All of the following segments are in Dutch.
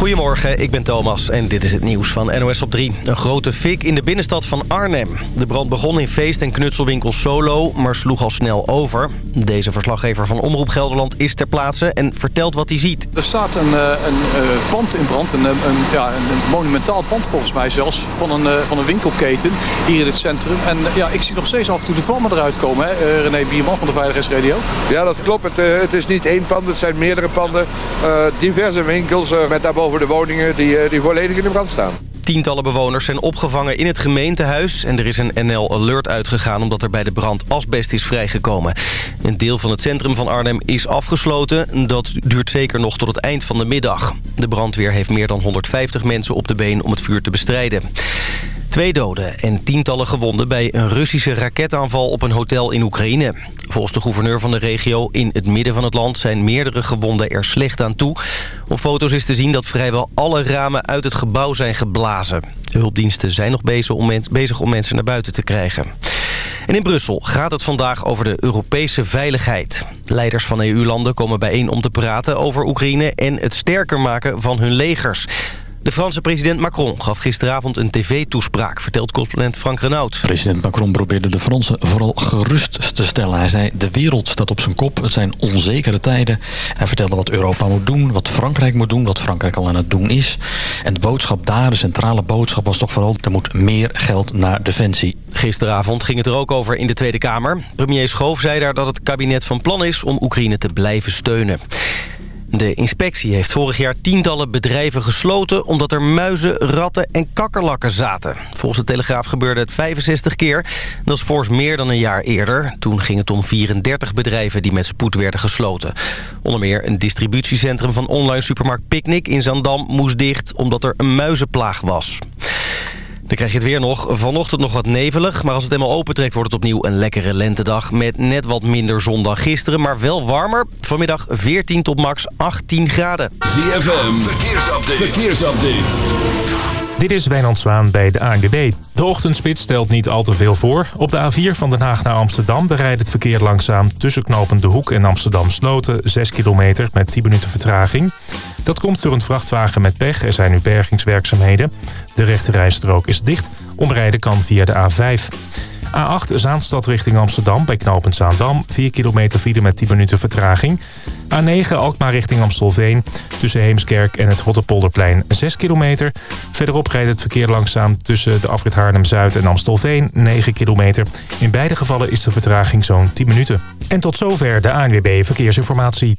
Goedemorgen, ik ben Thomas en dit is het nieuws van NOS op 3. Een grote fik in de binnenstad van Arnhem. De brand begon in feest- en knutselwinkel Solo, maar sloeg al snel over. Deze verslaggever van Omroep Gelderland is ter plaatse en vertelt wat hij ziet. Er staat een, eh, een eh, pand in brand, een, een, ja, een monumentaal pand volgens mij zelfs, van een, eh, van een winkelketen hier in het centrum. En ja, ik zie nog steeds af en toe de vlammen eruit komen, hè? René Bierman van de Veiligheidsradio. Ja, dat klopt. Het, het is niet één pand, het zijn meerdere panden. diverse winkels met daarboven over de woningen die, eh, die volledig in de brand staan. Tientallen bewoners zijn opgevangen in het gemeentehuis... en er is een NL Alert uitgegaan omdat er bij de brand asbest is vrijgekomen. Een deel van het centrum van Arnhem is afgesloten. Dat duurt zeker nog tot het eind van de middag. De brandweer heeft meer dan 150 mensen op de been om het vuur te bestrijden. Twee doden en tientallen gewonden bij een Russische raketaanval op een hotel in Oekraïne. Volgens de gouverneur van de regio in het midden van het land zijn meerdere gewonden er slecht aan toe. Op foto's is te zien dat vrijwel alle ramen uit het gebouw zijn geblazen. Hulpdiensten zijn nog bezig om mensen naar buiten te krijgen. En in Brussel gaat het vandaag over de Europese veiligheid. Leiders van EU-landen komen bijeen om te praten over Oekraïne... en het sterker maken van hun legers. De Franse president Macron gaf gisteravond een tv-toespraak... vertelt correspondent Frank Renaud. President Macron probeerde de Fransen vooral gerust te stellen. Hij zei, de wereld staat op zijn kop, het zijn onzekere tijden. Hij vertelde wat Europa moet doen, wat Frankrijk moet doen... wat Frankrijk al aan het doen is. En de boodschap daar, de centrale boodschap, was toch vooral... er moet meer geld naar defensie. Gisteravond ging het er ook over in de Tweede Kamer. Premier Schoof zei daar dat het kabinet van plan is... om Oekraïne te blijven steunen. De inspectie heeft vorig jaar tientallen bedrijven gesloten... omdat er muizen, ratten en kakkerlakken zaten. Volgens de Telegraaf gebeurde het 65 keer. Dat is fors meer dan een jaar eerder. Toen ging het om 34 bedrijven die met spoed werden gesloten. Onder meer een distributiecentrum van online supermarkt Picnic in Zandam moest dicht... omdat er een muizenplaag was. Dan krijg je het weer nog. Vanochtend nog wat nevelig, maar als het helemaal opentrekt wordt het opnieuw een lekkere lentedag. Met net wat minder zon dan gisteren, maar wel warmer. Vanmiddag 14 tot max 18 graden. ZFM, verkeersupdate. verkeersupdate. Dit is Wijnand Zwaan bij de ANWB. De ochtendspits stelt niet al te veel voor. Op de A4 van Den Haag naar Amsterdam bereidt het verkeer langzaam... tussen knopend De Hoek en Amsterdam-Sloten, 6 kilometer met 10 minuten vertraging. Dat komt door een vrachtwagen met pech. Er zijn nu bergingswerkzaamheden. De rechterrijstrook is dicht. Omrijden kan via de A5. A8 Zaanstad richting Amsterdam bij knooppunt Zaandam. 4 kilometer file met 10 minuten vertraging. A9 Alkmaar richting Amstelveen. Tussen Heemskerk en het Rotterpolderplein 6 kilometer. Verderop rijdt het verkeer langzaam tussen de afrit Haarlem-Zuid en Amstelveen 9 kilometer. In beide gevallen is de vertraging zo'n 10 minuten. En tot zover de ANWB Verkeersinformatie.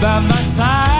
By my side.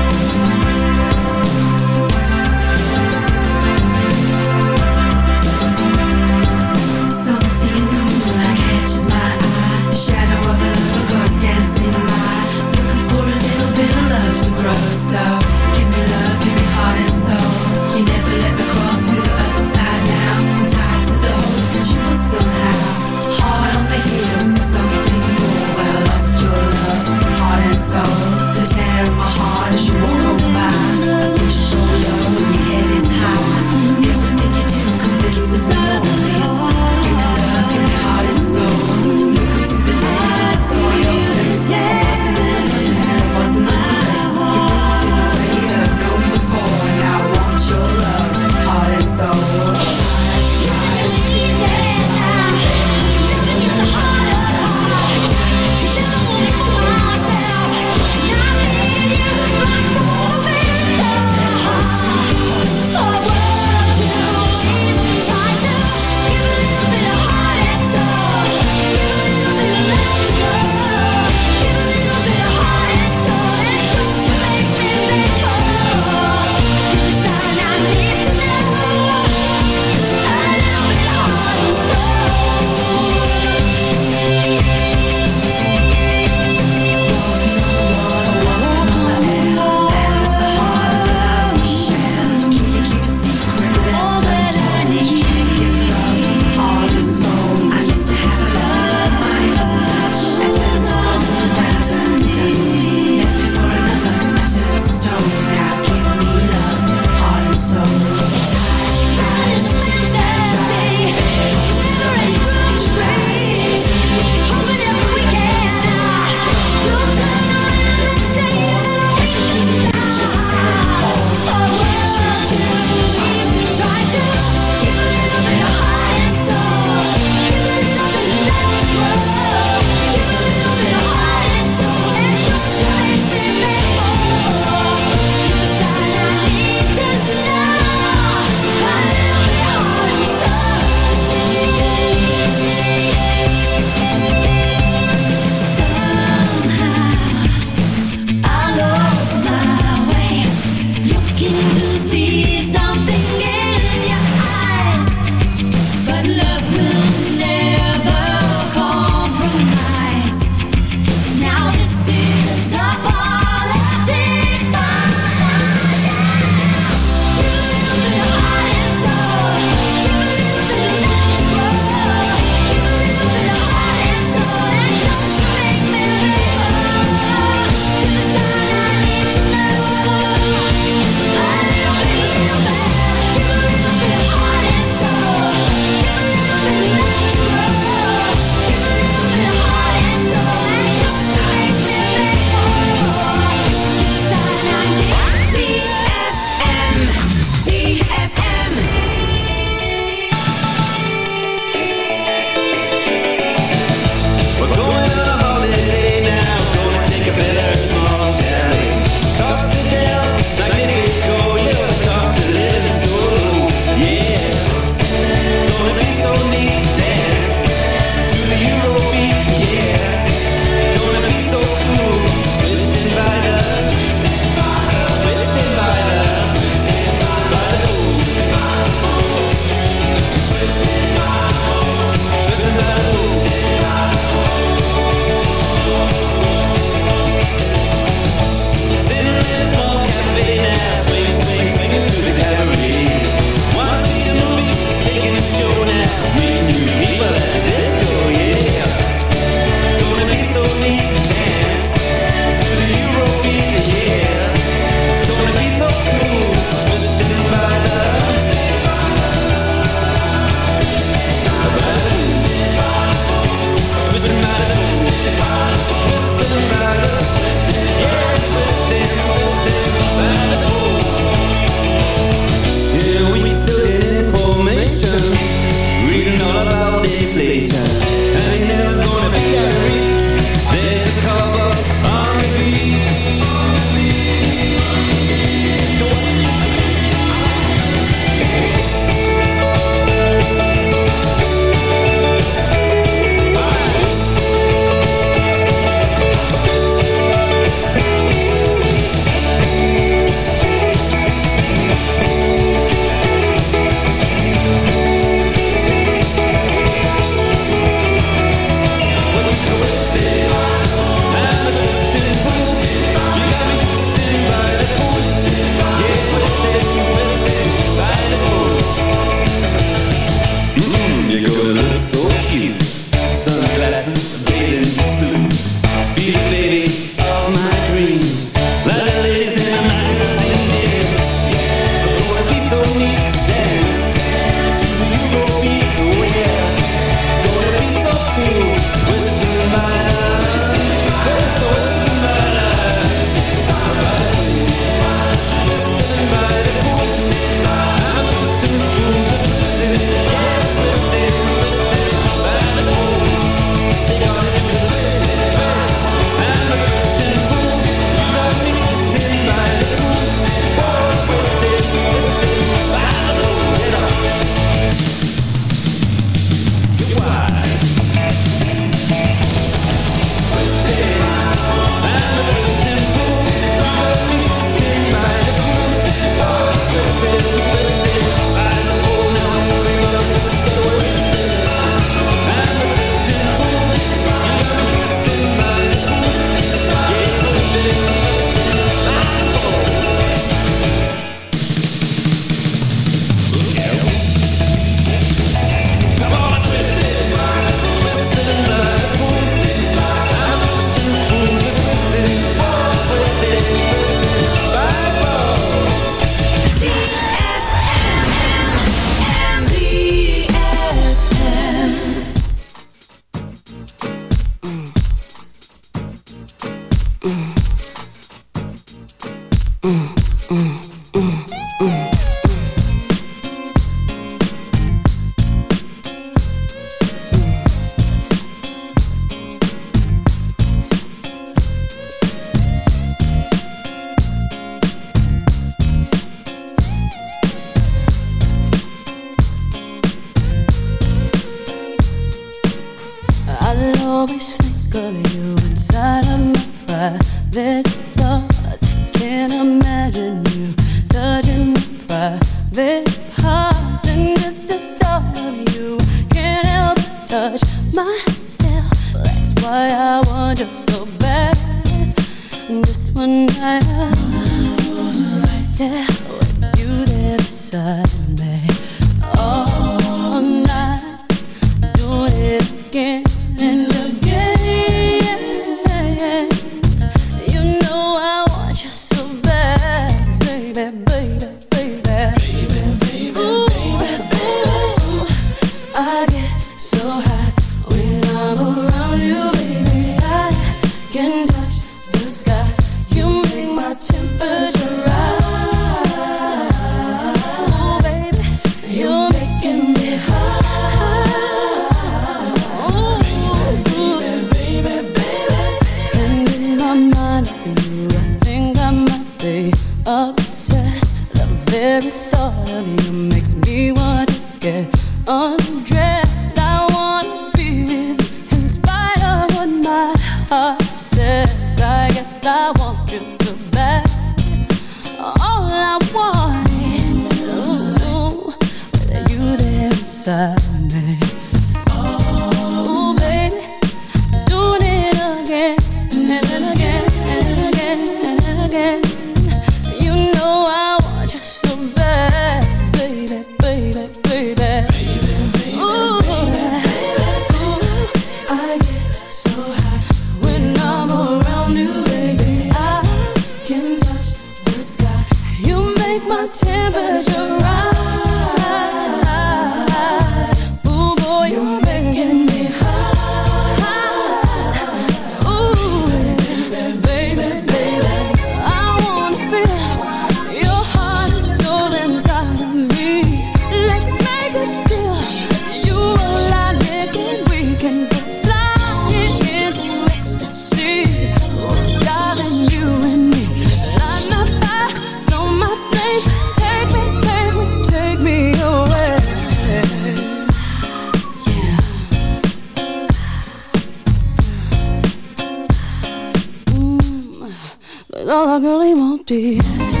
be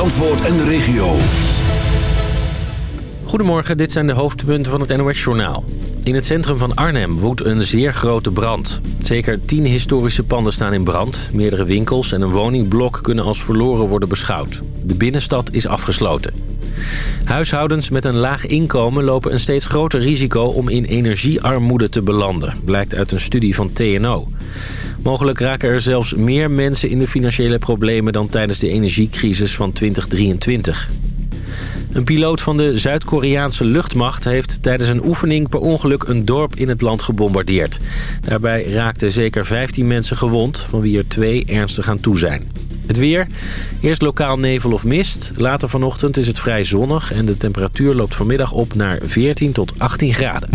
en de regio. Goedemorgen, dit zijn de hoofdpunten van het NOS-journaal. In het centrum van Arnhem woedt een zeer grote brand. Zeker tien historische panden staan in brand. Meerdere winkels en een woningblok kunnen als verloren worden beschouwd. De binnenstad is afgesloten. Huishoudens met een laag inkomen lopen een steeds groter risico om in energiearmoede te belanden, blijkt uit een studie van TNO. Mogelijk raken er zelfs meer mensen in de financiële problemen dan tijdens de energiecrisis van 2023. Een piloot van de Zuid-Koreaanse luchtmacht heeft tijdens een oefening per ongeluk een dorp in het land gebombardeerd. Daarbij raakten zeker 15 mensen gewond, van wie er twee ernstig aan toe zijn. Het weer. Eerst lokaal nevel of mist. Later vanochtend is het vrij zonnig en de temperatuur loopt vanmiddag op naar 14 tot 18 graden.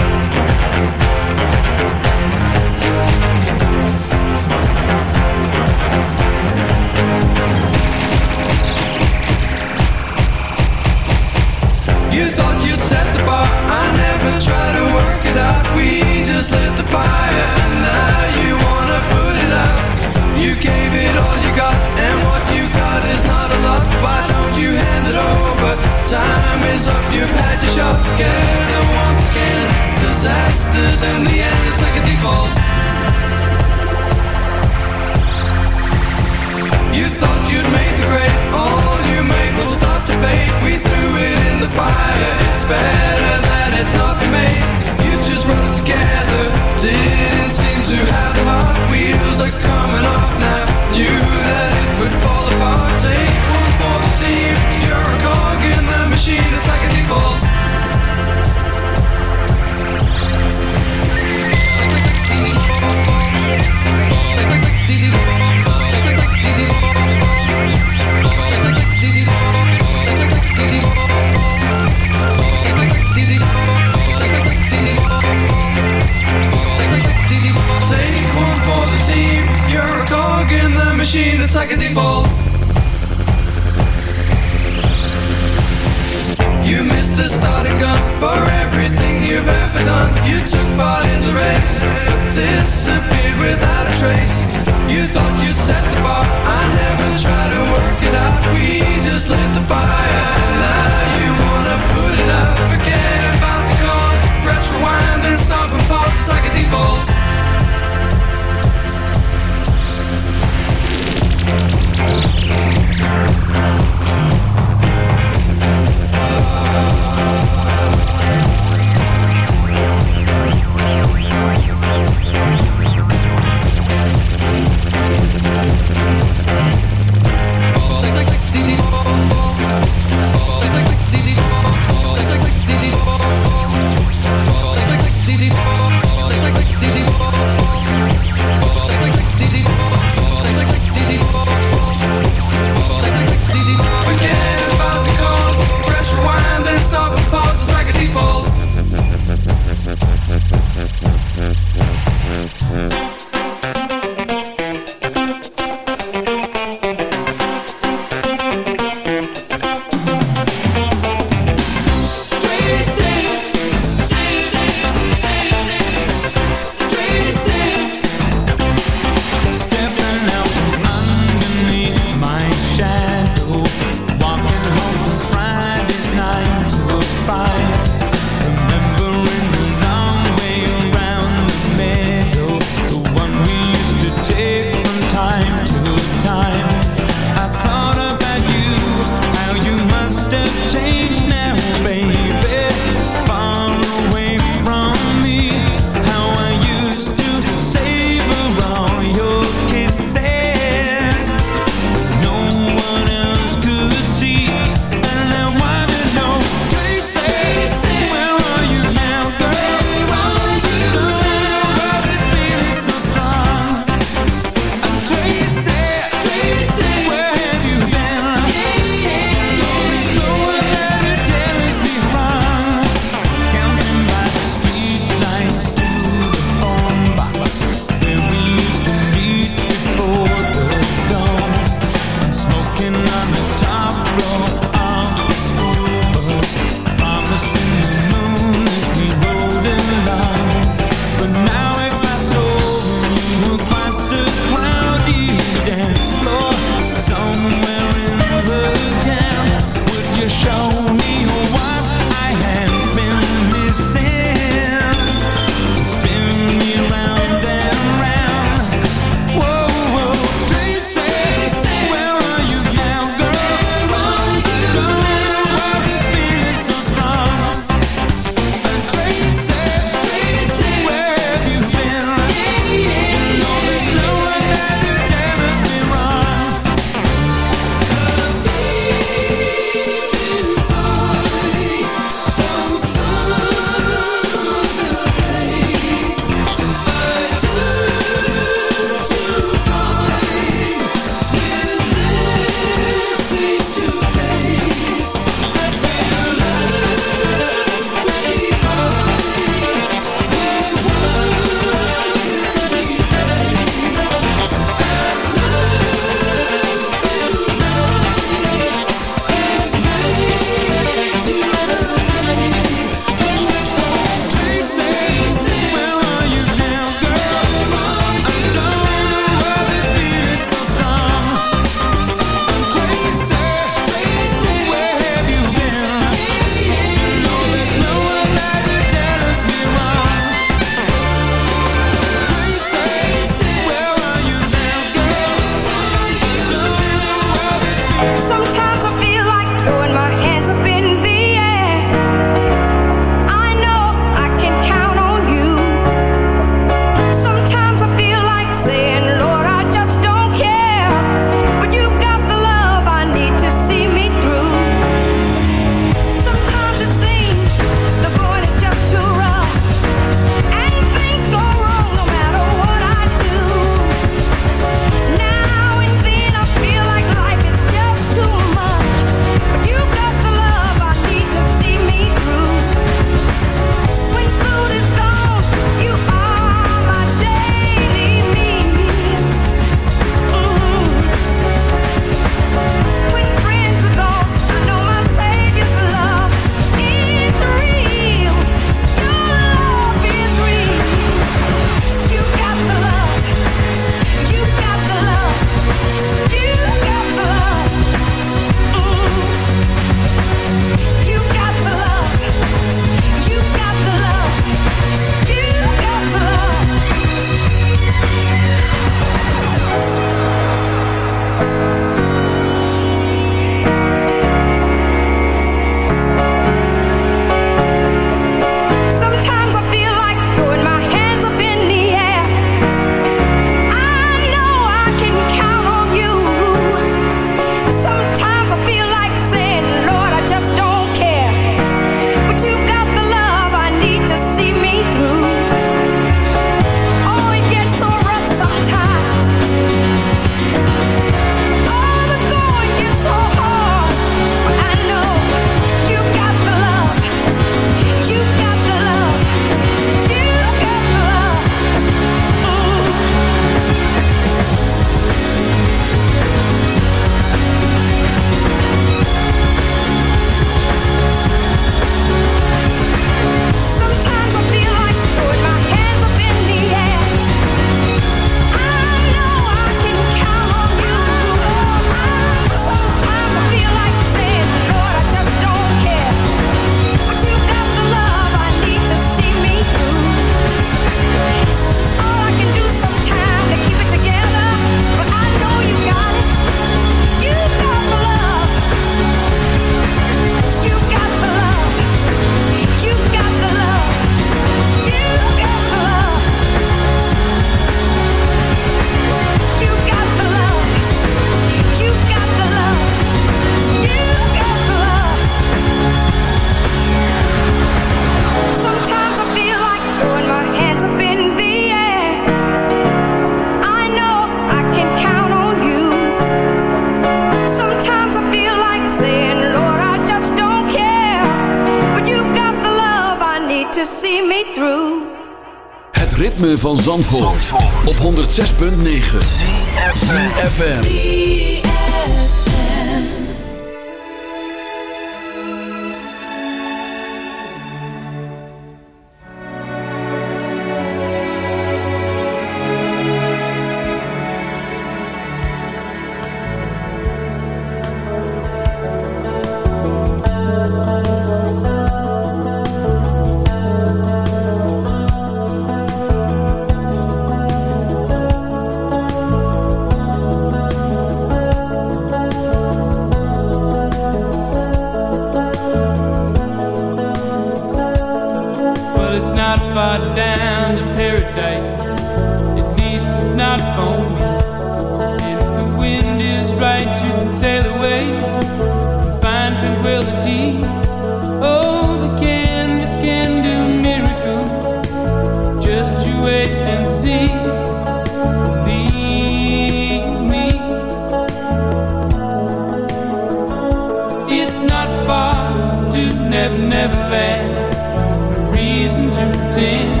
never reason to pretend.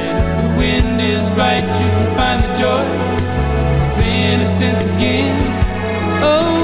And if the wind is right, you can find the joy of innocence again. Oh.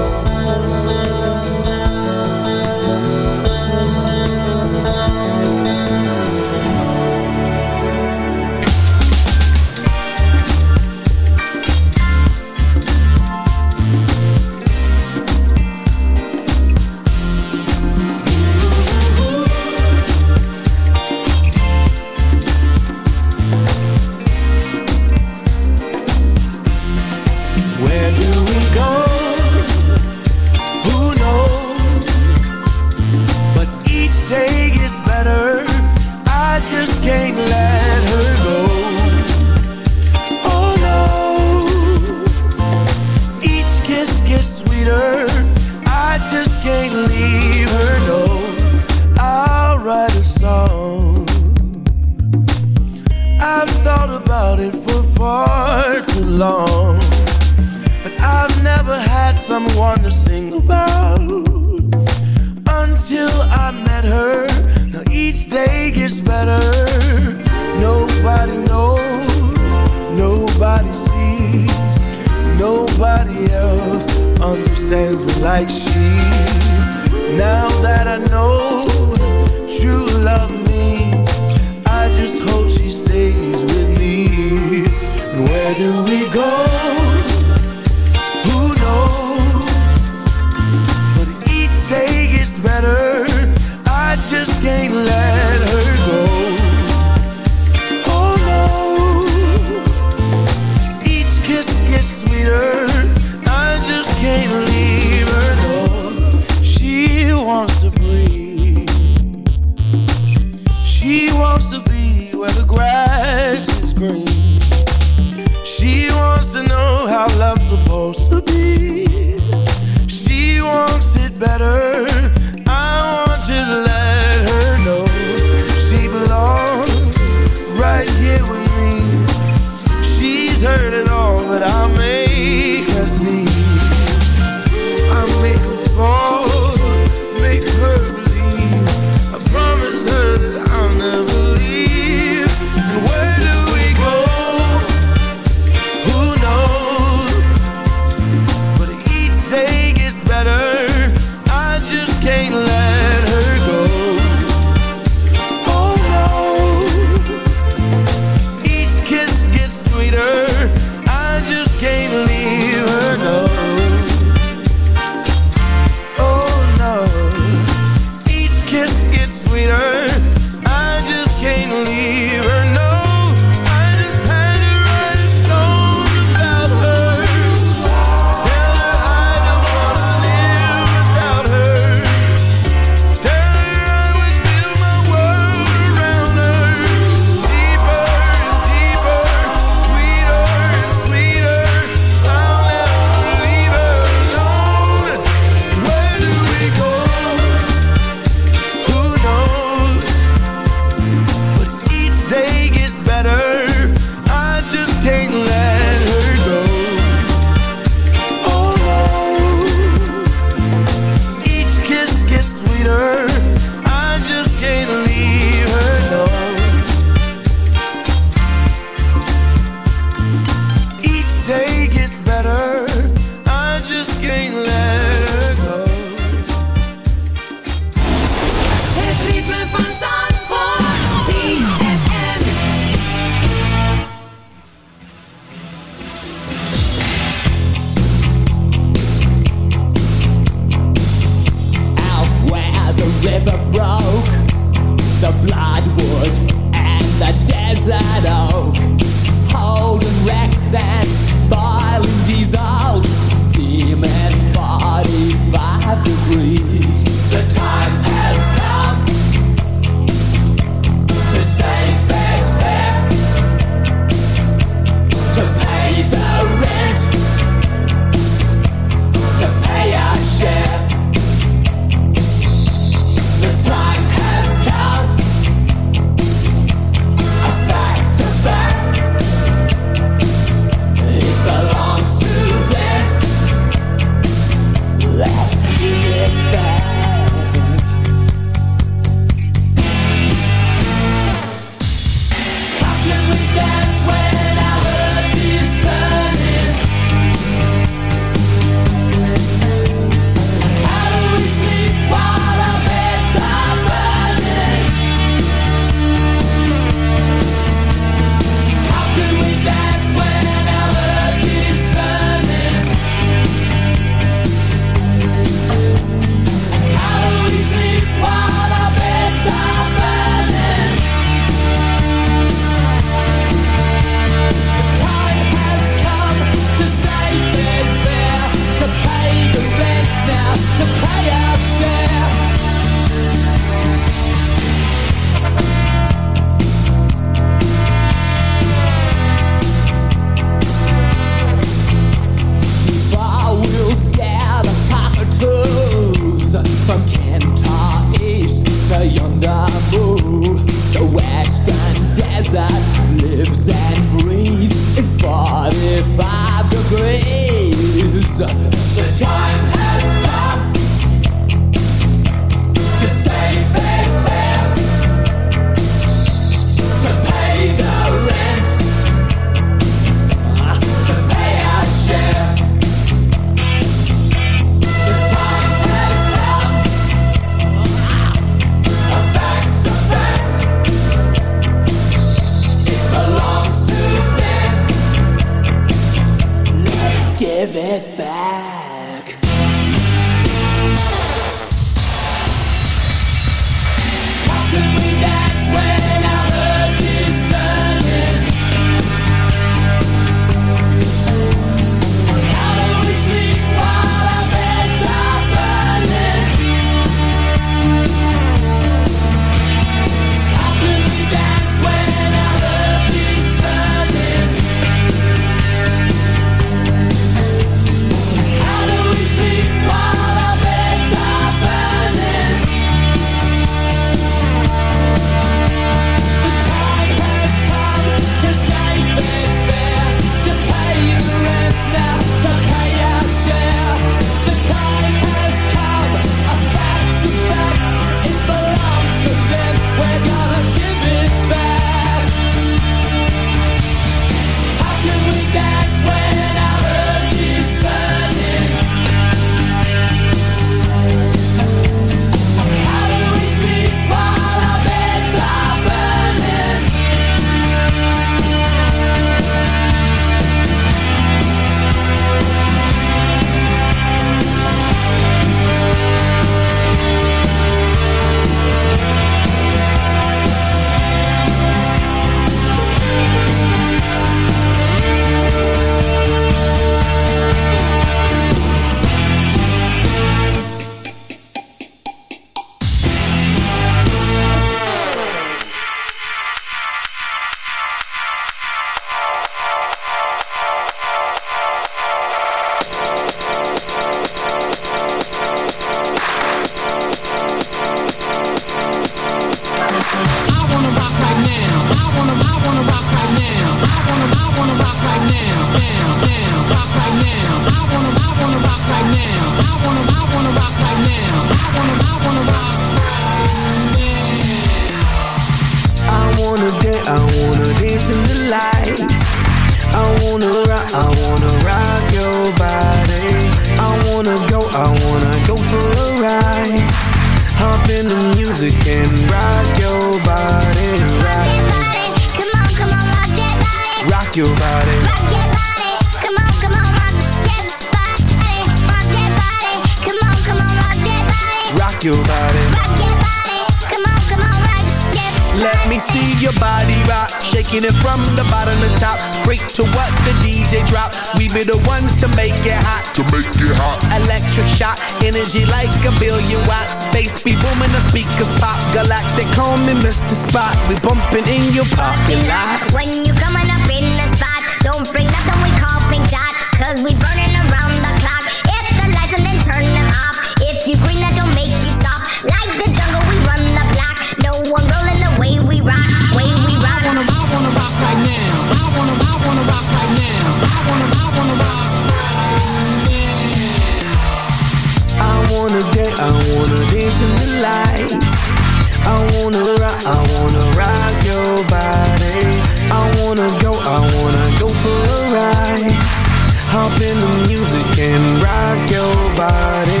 body.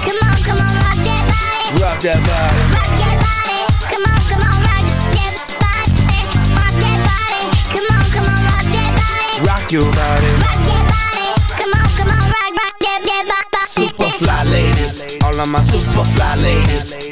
Come on, come on, rock that body. Rock that body. Rock that body. Come on, come on, rock that body. Rock your body. Rock that body. Come on, come on, rock, rock that, that. Super fly ladies, all of my super fly ladies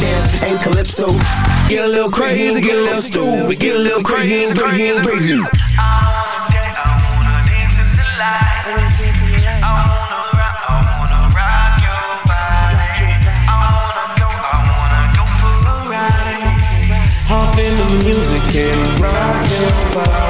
dance and calypso. Get a little crazy, get a little stupid, get a little crazy, crazy, crazy. I wanna dance in the light, I wanna in the music and rock your body